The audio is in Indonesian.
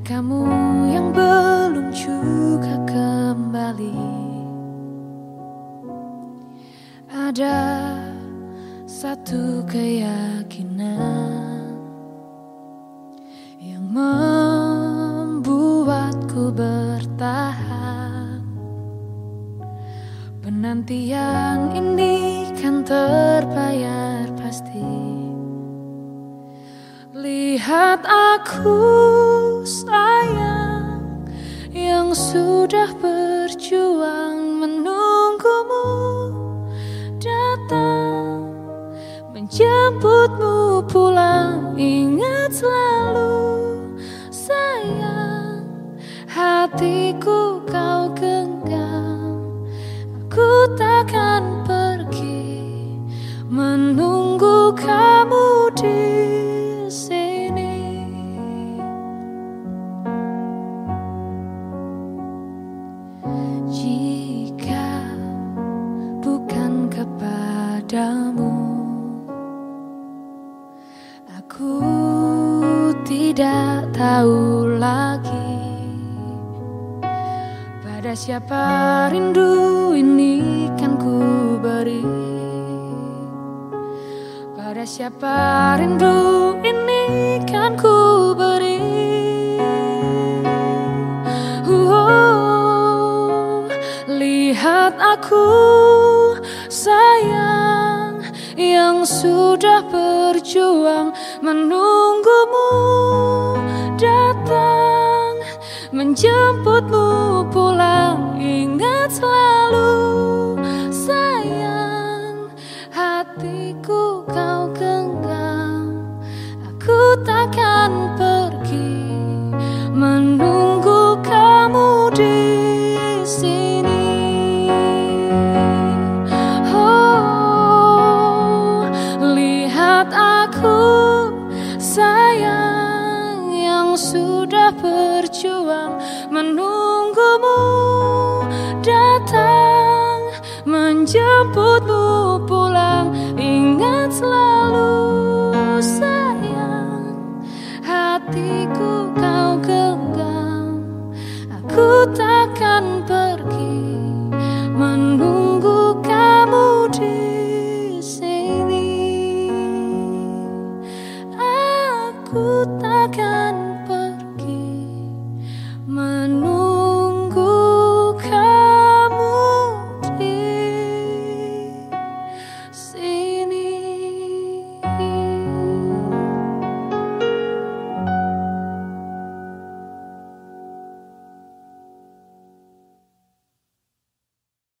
Kamu yang belum juga kembali. Ada satu keyakinan Yang membuatku bertahan. Penantian ini kan terbayar pasti. Lihat aku sayang Yang sudah berjuang menunggumu Datang. Menjemputmu pulang Ingat selalu sayang Hatiku kau genggam. Aku takkan pergi Menunggu kamu di padamu. Aku tidak tahu lagi Pada siapa rindu ini kan ku beri. Pada siapa rindu ini kan ku beri. Oh, Lihat aku sayang yang sudah berjuang menunggumu datang menjemputmu pulang. Ingat selalu sudah berjuang menunggumu datang menjemputmu pulang. Ingat selalu sayang hatiku kau genggam. Aku takkan